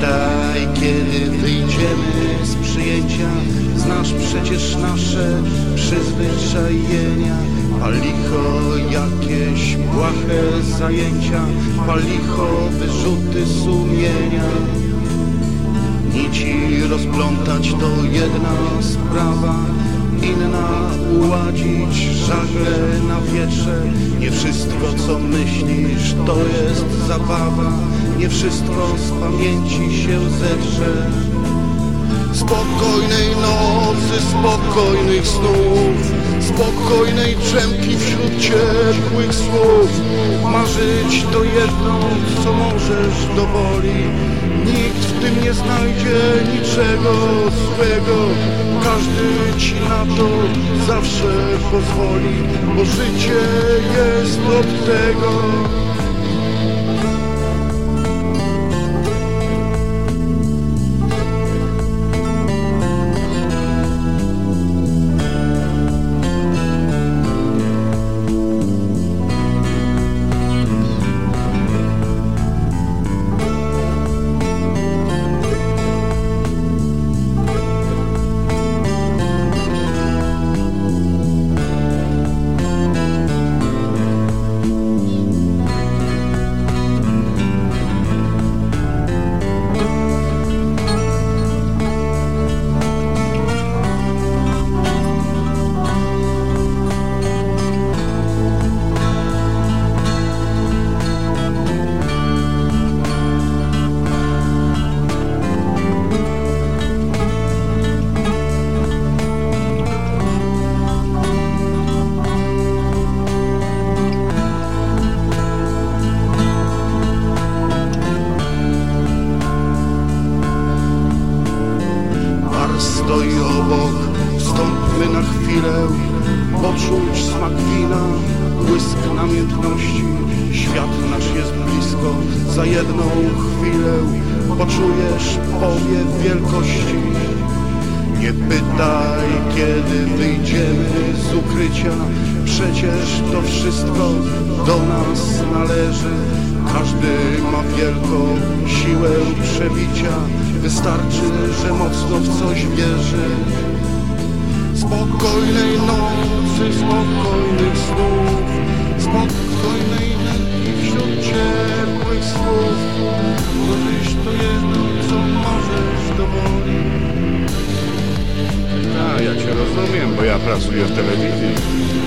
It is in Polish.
Pytaj, kiedy wyjdziemy z przyjęcia Znasz przecież nasze przyzwyczajenia. Palicho jakieś błahe zajęcia Palicho wyrzuty sumienia. Nici rozplątać to jedna sprawa Inna uładzić żagle na wietrze. Nie wszystko co myślisz to jest zabawa. Nie wszystko z pamięci się zedrze Spokojnej nocy, spokojnych snów Spokojnej drzemki wśród ciepłych słów. Marzyć to jedno, co możesz do woli. Nikt w tym nie znajdzie niczego złego. Każdy ci na to zawsze pozwoli Bo życie jest od tego stoi obok, wstąpmy na chwilę. Poczuć smak wina, błysk namiętności. Świat nasz jest blisko, za jedną chwilę Poczujesz powiew wielkości Nie pytaj, kiedy wyjdziemy z ukrycia. Przecież to wszystko do nas należy. Każdy ma wielką siłę przebicia. Wystarczy, że mocno w coś wierzy. Spokojnej nocy, spokojnych snów Spokojnej męki wśród ciepłych słów. Tyś to co możesz A, rozumiem, bo ja pracuję w telewizji.